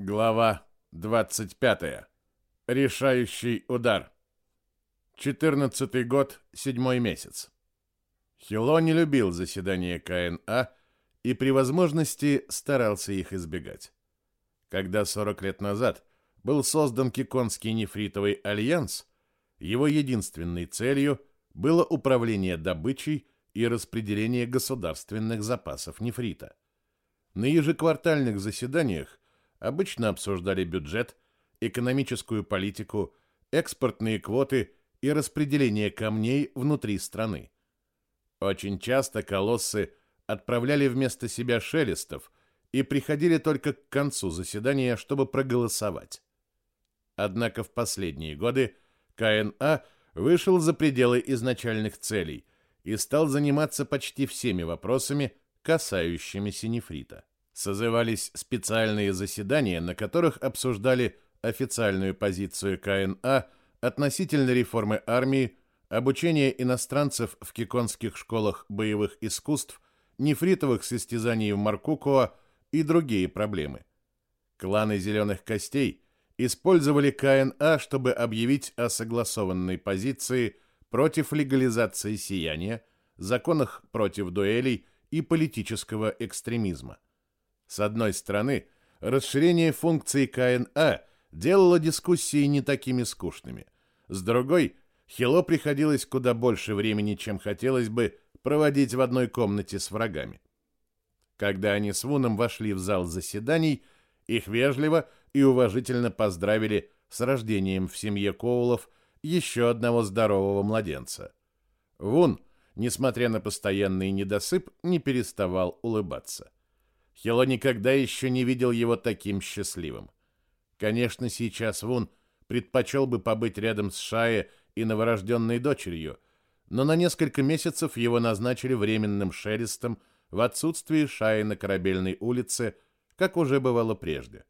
Глава 25. Решающий удар. 14 год, седьмой месяц. Хило не любил заседания КНА и при возможности старался их избегать. Когда 40 лет назад был создан Киконский нефритовый альянс, его единственной целью было управление добычей и распределение государственных запасов нефрита. На ежеквартальных заседаниях обычно обсуждали бюджет, экономическую политику, экспортные квоты и распределение камней внутри страны. Очень часто колоссы отправляли вместо себя шелестов и приходили только к концу заседания, чтобы проголосовать. Однако в последние годы КНА вышел за пределы изначальных целей и стал заниматься почти всеми вопросами, касающимися нефрита созывались специальные заседания, на которых обсуждали официальную позицию КНА относительно реформы армии, обучения иностранцев в киконских школах боевых искусств, нефритовых состязаний в Маркукуа и другие проблемы. Кланы «Зеленых костей» использовали КНА, чтобы объявить о согласованной позиции против легализации сияния, законах против дуэлей и политического экстремизма. С одной стороны, расширение функций КНА делало дискуссии не такими скучными. С другой, Хило приходилось куда больше времени, чем хотелось бы, проводить в одной комнате с врагами. Когда они с Вуном вошли в зал заседаний, их вежливо и уважительно поздравили с рождением в семье Коулов еще одного здорового младенца. Вун, несмотря на постоянный недосып, не переставал улыбаться. Хило никогда еще не видел его таким счастливым. Конечно, сейчас Вун предпочел бы побыть рядом с Шае и новорожденной дочерью, но на несколько месяцев его назначили временным шелестом в отсутствии Шаи на Корабельной улице, как уже бывало прежде.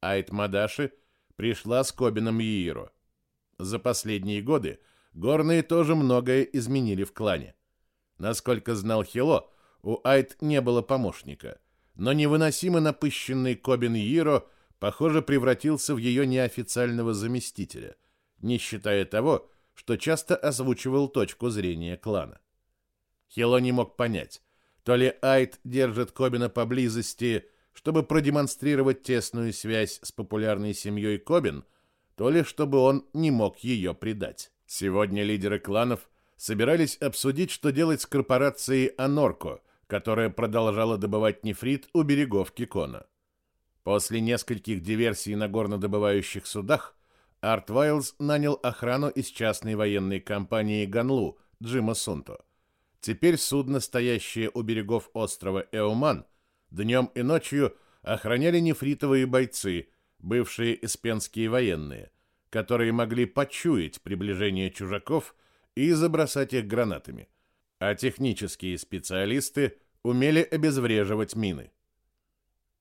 Айт Мадаши пришла с Кобином Ииро. За последние годы горные тоже многое изменили в клане. Насколько знал Хило, у Айт не было помощника но невыносимо напыщенный Кобин Иро, похоже, превратился в ее неофициального заместителя, не считая того, что часто озвучивал точку зрения клана. Хило не мог понять, то ли Айт держит Кобина поблизости, чтобы продемонстрировать тесную связь с популярной семьей Кобин, то ли чтобы он не мог ее предать. Сегодня лидеры кланов собирались обсудить, что делать с корпорацией Анорко – которая продолжала добывать нефрит у берегов Кикона. После нескольких диверсий на горнодобывающих судах Арт Вайлз нанял охрану из частной военной компании Ганлу Джима Сунто. Теперь судно, стоящее у берегов острова Эуман, днем и ночью охраняли нефритовые бойцы, бывшие испенские военные, которые могли почуять приближение чужаков и забросать их гранатами а технические специалисты умели обезвреживать мины.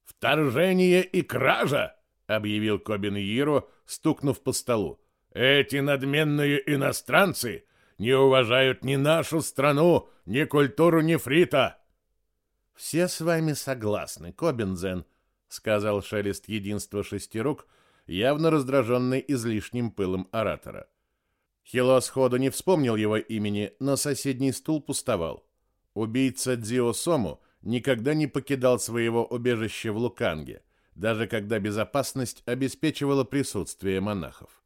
«Вторжение и кража!» — объявил Кобин Иро, стукнув по столу. «Эти надменные иностранцы не уважают ни нашу страну, ни культуру нефрита!» «Все с вами согласны, Кобинзен», — сказал шелест единства шести рук, явно раздраженный излишним пылом оратора. Хило сходу не вспомнил его имени, но соседний стул пустовал. Убийца Дзио Сому никогда не покидал своего убежища в Луканге, даже когда безопасность обеспечивала присутствие монахов.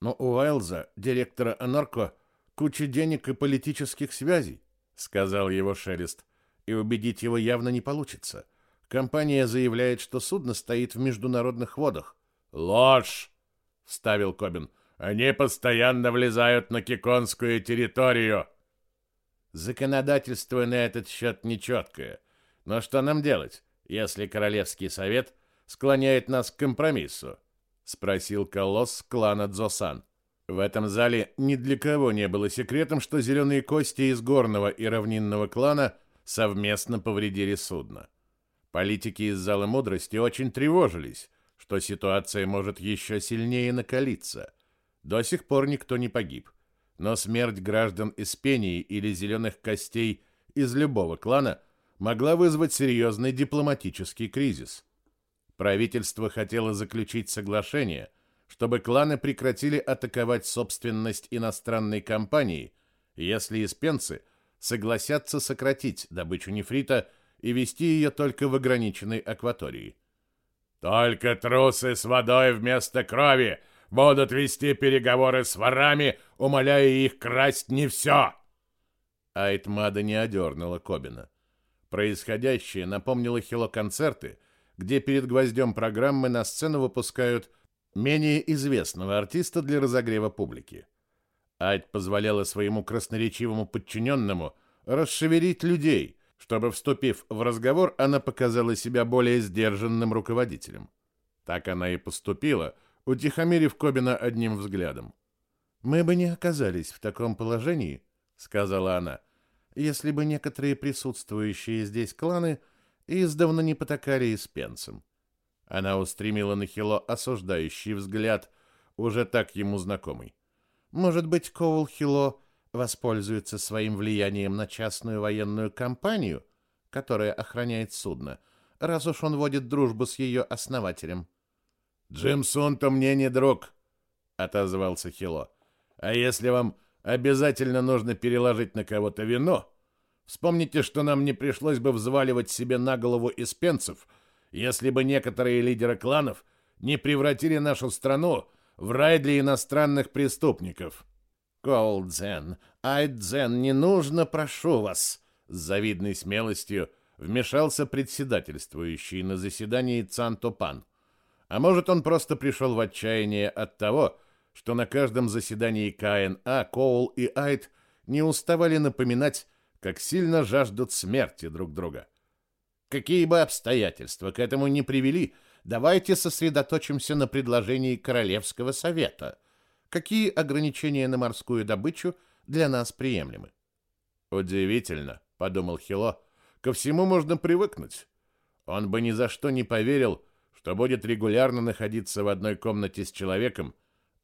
Но у Уайлза, директора Анорко, куча денег и политических связей, сказал его Шелест, и убедить его явно не получится. Компания заявляет, что судно стоит в международных водах. Ложь, вставил Кобин. Они постоянно влезают на киконскую территорию. Законодательство на этот счет нечеткое. Но что нам делать, если Королевский совет склоняет нас к компромиссу? Спросил колосс клана Дзосан. В этом зале ни для кого не было секретом, что зеленые кости из горного и равнинного клана совместно повредили судно. Политики из Зала Мудрости очень тревожились, что ситуация может еще сильнее накалиться. До сих пор никто не погиб, но смерть граждан из Пении или Зеленых Костей из любого клана могла вызвать серьезный дипломатический кризис. Правительство хотело заключить соглашение, чтобы кланы прекратили атаковать собственность иностранной компании, если испенцы согласятся сократить добычу нефрита и вести ее только в ограниченной акватории. «Только трусы с водой вместо крови будут вести переговоры с ворами, умоляя их красть не все!» Айтмада не одернула Кобина. Происходящее напомнило Хило-концерты, где перед гвоздем программы на сцену выпускают менее известного артиста для разогрева публики. Айт позволяла своему красноречивому подчиненному расшевелить людей, чтобы, вступив в разговор, она показала себя более сдержанным руководителем. Так она и поступила, утихомирив Кобина одним взглядом. «Мы бы не оказались в таком положении», — сказала она, «если бы некоторые присутствующие здесь кланы издавна не потакали испенцам. Она устремила на Хило осуждающий взгляд, уже так ему знакомый. Может быть, Коул Хило воспользуется своим влиянием на частную военную компанию, которая охраняет судно, раз уж он водит дружбу с ее основателем. «Джимсон-то мне не друг», — отозвался Хило. «А если вам обязательно нужно переложить на кого-то вино, вспомните, что нам не пришлось бы взваливать себе на голову испенцев, если бы некоторые лидеры кланов не превратили нашу страну в рай для иностранных преступников. Колдзен, Айдзен, не нужно, прошу вас, с завидной смелостью вмешался председательствующий на заседании Цантопан. А может, он просто пришел в отчаяние от того, что на каждом заседании КНА Коул и Айд не уставали напоминать, как сильно жаждут смерти друг друга. Какие бы обстоятельства к этому не привели, давайте сосредоточимся на предложении Королевского совета. Какие ограничения на морскую добычу для нас приемлемы? Удивительно, подумал Хило. Ко всему можно привыкнуть. Он бы ни за что не поверил, что будет регулярно находиться в одной комнате с человеком,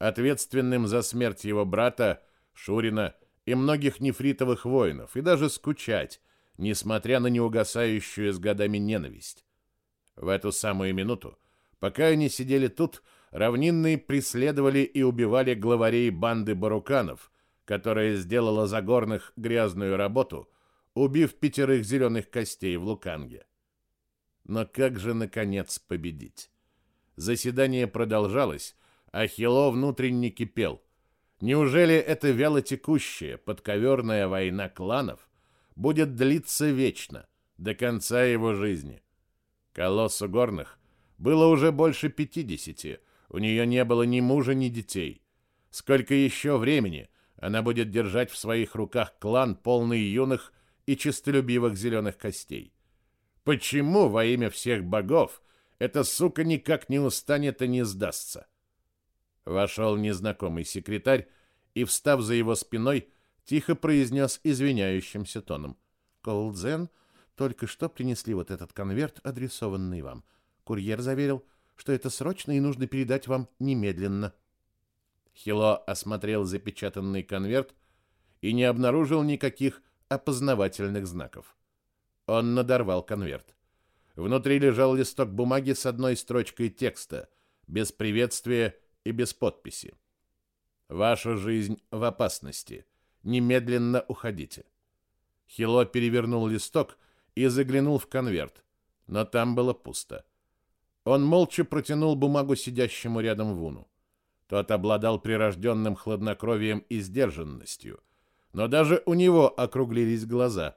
ответственным за смерть его брата, Шурина и многих нефритовых воинов, и даже скучать, несмотря на неугасающую с годами ненависть. В эту самую минуту, пока они сидели тут, равнинные преследовали и убивали главарей банды баруканов, которая сделала за горных грязную работу, убив пятерых зеленых костей в Луканге. Но как же, наконец, победить? Заседание продолжалось, а Хило внутренне кипел. Неужели эта вялотекущая, подковерная война кланов будет длиться вечно, до конца его жизни. Колоссу горных было уже больше пятидесяти, у нее не было ни мужа, ни детей. Сколько еще времени она будет держать в своих руках клан, полный юных и честолюбивых зеленых костей? Почему во имя всех богов эта сука никак не устанет и не сдастся? Вошел незнакомый секретарь и, встав за его спиной, тихо произнес извиняющимся тоном. «Колдзен, только что принесли вот этот конверт, адресованный вам. Курьер заверил, что это срочно и нужно передать вам немедленно». Хило осмотрел запечатанный конверт и не обнаружил никаких опознавательных знаков. Он надорвал конверт. Внутри лежал листок бумаги с одной строчкой текста, без приветствия и без подписи. «Ваша жизнь в опасности немедленно уходите. Хило перевернул листок и заглянул в конверт, но там было пусто. Он молча протянул бумагу сидящему рядом Вуну. Тот обладал прирожденным хладнокровием и сдержанностью, но даже у него округлились глаза,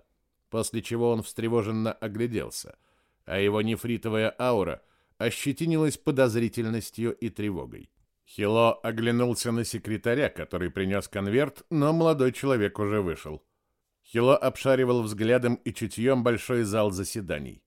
после чего он встревоженно огляделся, а его нефритовая аура ощетинилась подозрительностью и тревогой. Хило оглянулся на секретаря, который принес конверт, но молодой человек уже вышел. Хило обшаривал взглядом и чутьем большой зал заседаний.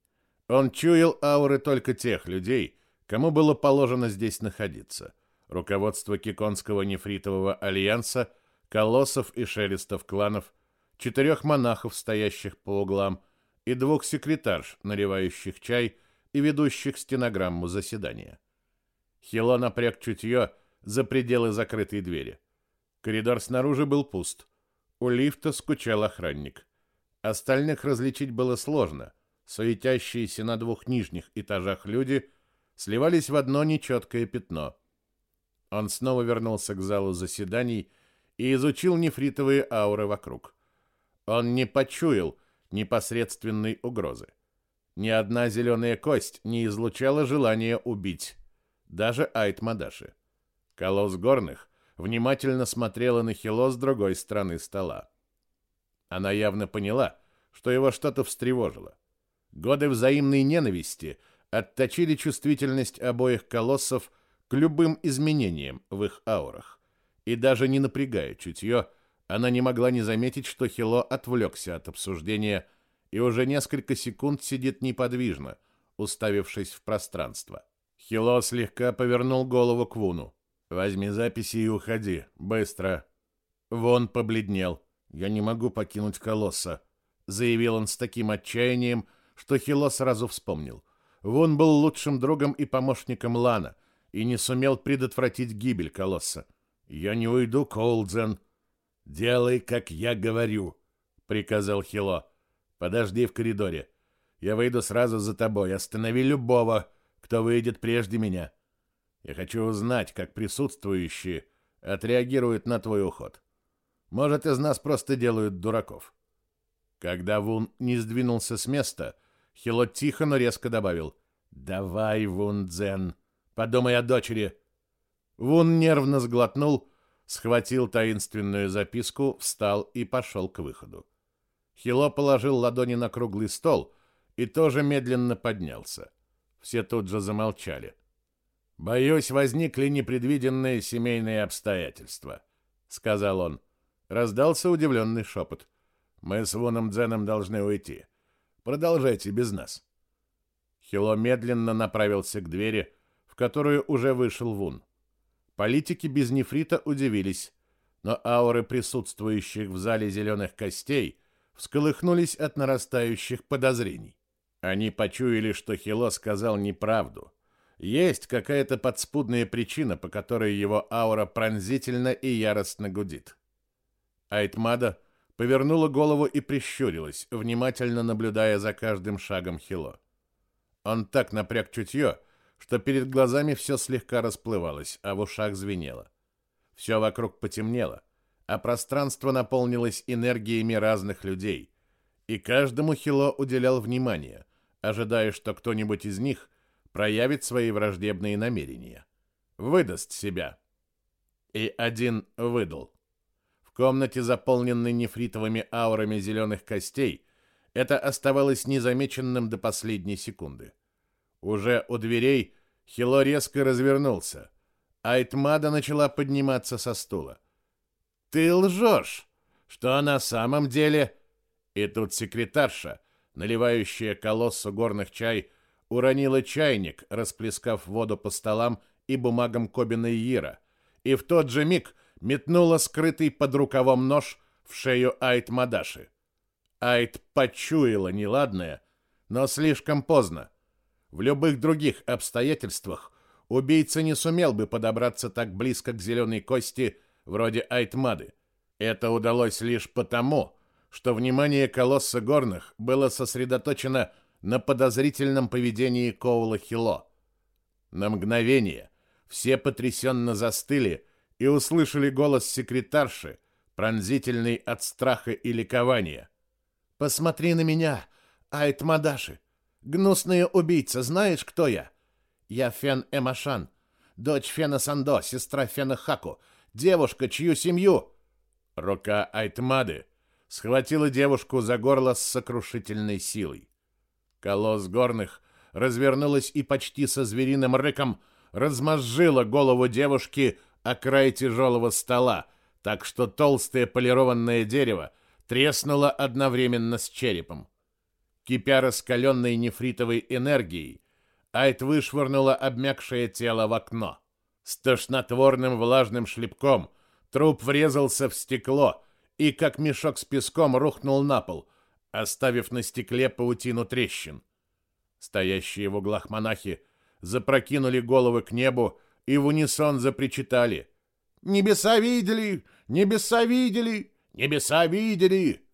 Он чуял ауры только тех людей, кому было положено здесь находиться. Руководство Киконского нефритового альянса, колоссов и шелестов кланов, четырех монахов, стоящих по углам, и двух секретарш, наливающих чай и ведущих стенограмму заседания. Хило напряг чутье за пределы закрытой двери. Коридор снаружи был пуст. У лифта скучал охранник. Остальных различить было сложно. Суетящиеся на двух нижних этажах люди сливались в одно нечеткое пятно. Он снова вернулся к залу заседаний и изучил нефритовые ауры вокруг. Он не почуял непосредственной угрозы. Ни одна зеленая кость не излучала желания убить, даже Айт Мадаши. Колосс горных внимательно смотрела на Хило с другой стороны стола. Она явно поняла, что его что-то встревожило. Годы взаимной ненависти отточили чувствительность обоих колоссов к любым изменениям в их аурах. И даже не напрягая чутье, она не могла не заметить, что Хило отвлекся от обсуждения и уже несколько секунд сидит неподвижно, уставившись в пространство. Хило слегка повернул голову к Вуну. «Возьми записи и уходи. Быстро». Вон побледнел. «Я не могу покинуть колосса», — заявил он с таким отчаянием, что Хило сразу вспомнил. Вон был лучшим другом и помощником Лана и не сумел предотвратить гибель колосса. «Я не уйду, Коулдзен». «Делай, как я говорю», — приказал Хило. «Подожди в коридоре. Я выйду сразу за тобой. Останови любого, кто выйдет прежде меня. Я хочу узнать, как присутствующие отреагируют на твой уход. Может, из нас просто делают дураков». Когда Вун не сдвинулся с места, Хило тихо, но резко добавил «Давай, Вун Дзен, подумай о дочери». Вун нервно сглотнул, схватил таинственную записку, встал и пошел к выходу. Хило положил ладони на круглый стол и тоже медленно поднялся. Все тут же замолчали. «Боюсь, возникли непредвиденные семейные обстоятельства», — сказал он. Раздался удивленный шепот. «Мы с Вуном Дзеном должны уйти. Продолжайте без нас». Хило медленно направился к двери, в которую уже вышел Вун. Политики без нефрита удивились, но ауры присутствующих в зале зеленых костей всколыхнулись от нарастающих подозрений. Они почуяли, что Хило сказал неправду. Есть какая-то подспудная причина, по которой его аура пронзительно и яростно гудит. Айтмада повернула голову и прищурилась, внимательно наблюдая за каждым шагом Хило. Он так напряг чутье, что перед глазами все слегка расплывалось, а в ушах звенело. Все вокруг потемнело, а пространство наполнилось энергиями разных людей, и каждому Хило уделял внимание, ожидая, что кто-нибудь из них проявит свои враждебные намерения, выдаст себя. И один выдал. В комнате, заполненной нефритовыми аурами зеленых костей, это оставалось незамеченным до последней секунды. Уже у дверей Хило резко развернулся. Айтмада начала подниматься со стула. «Ты лжешь! Что на самом деле...» И тут секретарша, наливающая колоссу горных чай, уронила чайник, расплескав воду по столам и бумагам Кобина и Ира, и в тот же миг метнула скрытый под рукавом нож в шею Айт Мадаши. Айт почуяла неладное, но слишком поздно. В любых других обстоятельствах убийца не сумел бы подобраться так близко к зеленой кости, вроде Айтмады. Это удалось лишь потому, что внимание колосса горных было сосредоточено на подозрительном поведении Коула Хило. На мгновение все потрясенно застыли и услышали голос секретарши, пронзительный от страха и ликования. «Посмотри на меня, Айтмадаши! Гнусная убийца, знаешь, кто я? Я Фен Эмашан, дочь Фена Сандо, сестра Фена Хаку, девушка, чью семью...» Рука Айтмады схватила девушку за горло с сокрушительной силой. Колосс горных развернулась и почти со звериным рыком размозжила голову девушки о край тяжелого стола, так что толстое полированное дерево треснуло одновременно с черепом. Кипя раскаленной нефритовой энергией, Айт вышвырнула обмякшее тело в окно. С тошнотворным влажным шлепком труп врезался в стекло и, как мешок с песком, рухнул на пол, оставив на стекле паутину трещин. Стоящие в углах монахи запрокинули головы к небу и в унисон запричитали. «Небеса видели! Небеса видели! Небеса видели!»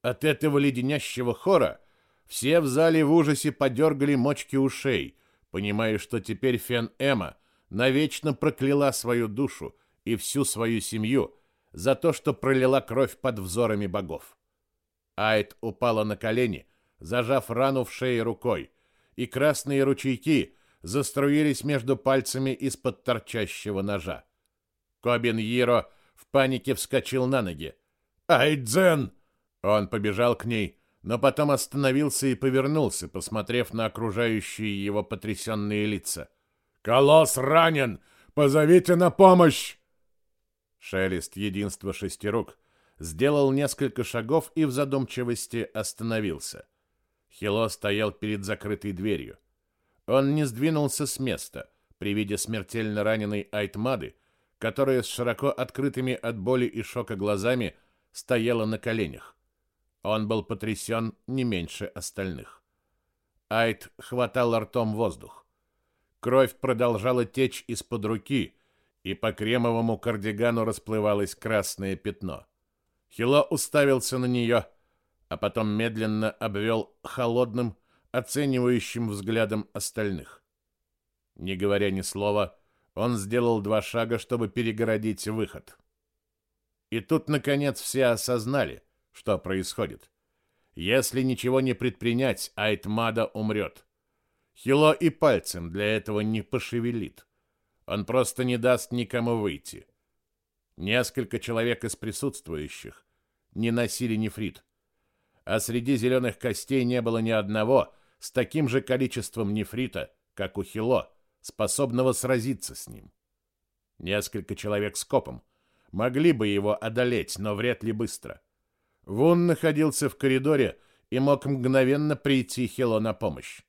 От этого леденящего хора все в зале в ужасе подергали мочки ушей, понимая, что теперь Фен Эма навечно прокляла свою душу и всю свою семью за то, что пролила кровь под взорами богов. Айд упала на колени, зажав рану в шее рукой, и красные ручейки заструились между пальцами из-под торчащего ножа. Кобин Йиро в панике вскочил на ноги. «Айдзен!» Он побежал к ней, но потом остановился и повернулся, посмотрев на окружающие его потрясенные лица. «Колосс ранен! Позовите на помощь!» Шелест единства шестерук сделал несколько шагов и в задумчивости остановился. Хило стоял перед закрытой дверью. Он не сдвинулся с места при виде смертельно раненой Айтмады, которая с широко открытыми от боли и шока глазами стояла на коленях. Он был потрясен не меньше остальных. Айт хватал ртом воздух. Кровь продолжала течь из-под руки, и по кремовому кардигану расплывалось красное пятно. Хило уставился на нее, а потом медленно обвел холодным, оценивающим взглядом остальных. Не говоря ни слова, он сделал два шага, чтобы перегородить выход. И тут, наконец, все осознали, что происходит. Если ничего не предпринять, Айтмада умрет. Хило и пальцем для этого не пошевелит. Он просто не даст никому выйти. Несколько человек из присутствующих не носили нефрит. А среди зеленых костей не было ни одного с таким же количеством нефрита, как у Хило, способного сразиться с ним. Несколько человек с копом могли бы его одолеть, но вряд ли быстро. Вун находился в коридоре и мог мгновенно прийти Хило на помощь.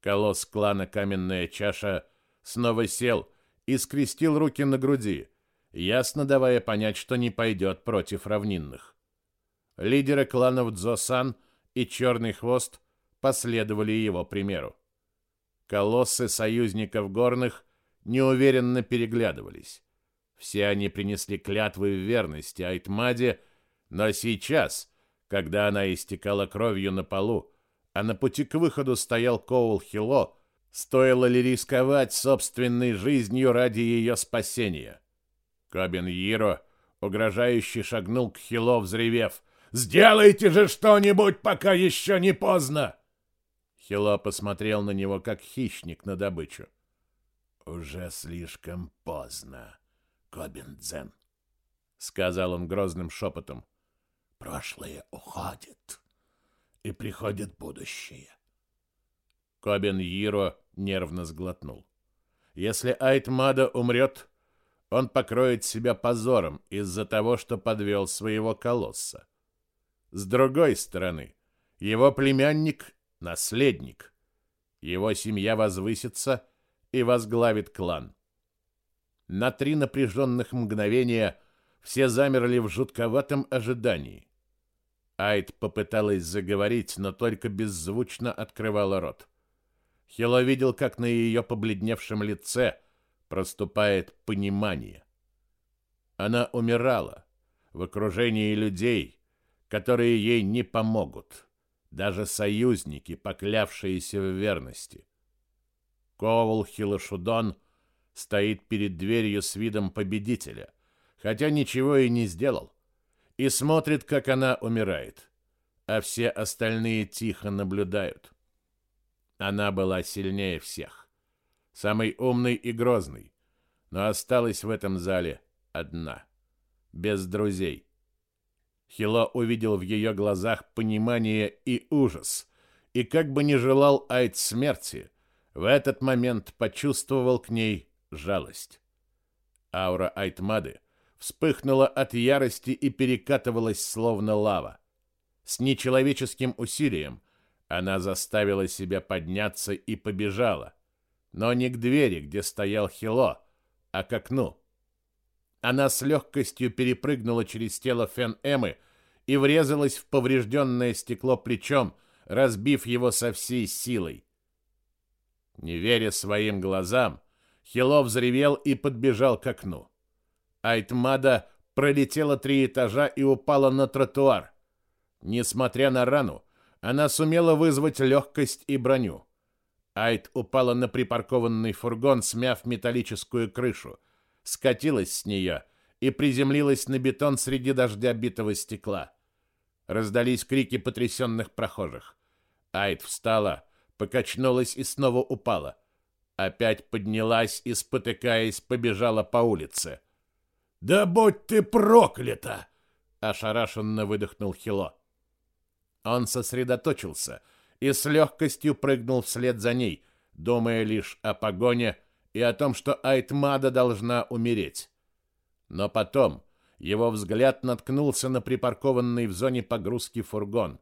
Колосс клана Каменная Чаша снова сел и скрестил руки на груди, ясно давая понять, что не пойдет против равнинных. Лидеры кланов Дзосан и Черный Хвост последовали его примеру. Колоссы союзников горных неуверенно переглядывались. Все они принесли клятвы в верности Айтмаде, но сейчас, когда она истекала кровью на полу, а на пути к выходу стоял Коул Хило, стоило ли рисковать собственной жизнью ради ее спасения? Кобин Йиро угрожающе шагнул к Хило, взревев. «Сделайте же что-нибудь, пока еще не поздно!» Хило посмотрел на него, как хищник на добычу. «Уже слишком поздно, Кобин Дзен», — сказал он грозным шепотом. «Прошлое уходит, и приходит будущее». Кобин Йиро нервно сглотнул. «Если Айтмада умрет, он покроет себя позором из-за того, что подвел своего колосса. С другой стороны, его племянник — наследник. Его семья возвысится и возглавит клан. На три напряженных мгновения все замерли в жутковатом ожидании. Айд попыталась заговорить, но только беззвучно открывала рот. Хило видел, как на ее побледневшем лице проступает понимание. Она умирала в окружении людей, которые ей не помогут, даже союзники, поклявшиеся в верности. Ковал Хилошудон стоит перед дверью с видом победителя, хотя ничего и не сделал, и смотрит, как она умирает, а все остальные тихо наблюдают. Она была сильнее всех, самый умный и грозный, но осталась в этом зале одна, без друзей. Хило увидел в ее глазах понимание и ужас, и как бы не желал Айд смерти, в этот момент почувствовал к ней жалость. Аура Айтмады вспыхнула от ярости и перекатывалась словно лава. С нечеловеческим усилием она заставила себя подняться и побежала, но не к двери, где стоял Хило, а к окну. Она с легкостью перепрыгнула через тело Фен-Эмы и врезалась в поврежденное стекло плечом, разбив его со всей силой. Не веря своим глазам, Хило взревел и подбежал к окну. Айтмада пролетела три этажа и упала на тротуар. Несмотря на рану, она сумела вызвать легкость и броню. Айт упала на припаркованный фургон, смяв металлическую крышу, скатилась с нее и приземлилась на бетон среди дождя битого стекла. Раздались крики потрясенных прохожих. Айт встала, покачнулась и снова упала. Опять поднялась и, спотыкаясь, побежала по улице. «Да будь ты проклята!» — ошарашенно выдохнул Хило. Он сосредоточился — и с легкостью прыгнул вслед за ней, думая лишь о погоне и о том, что Айтмада должна умереть. Но потом его взгляд наткнулся на припаркованный в зоне погрузки фургон.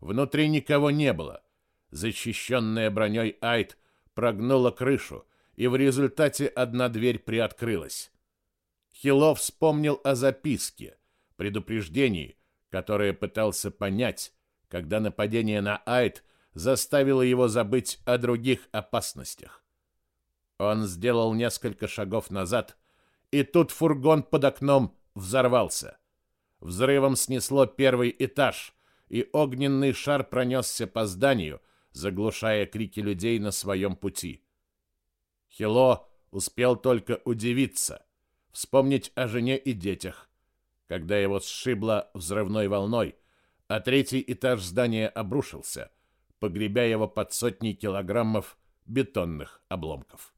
Внутри никого не было. Защищенная броней Айт прогнула крышу, и в результате одна дверь приоткрылась. Хилов вспомнил о записке, предупреждении, которое пытался понять, когда нападение на Айт заставило его забыть о других опасностях. Он сделал несколько шагов назад, и тут фургон под окном взорвался. Взрывом снесло первый этаж, и огненный шар пронесся по зданию, заглушая крики людей на своем пути. Хило успел только удивиться, вспомнить о жене и детях, когда его сшибло взрывной волной, а третий этаж здания обрушился, погребя его под сотни килограммов бетонных обломков.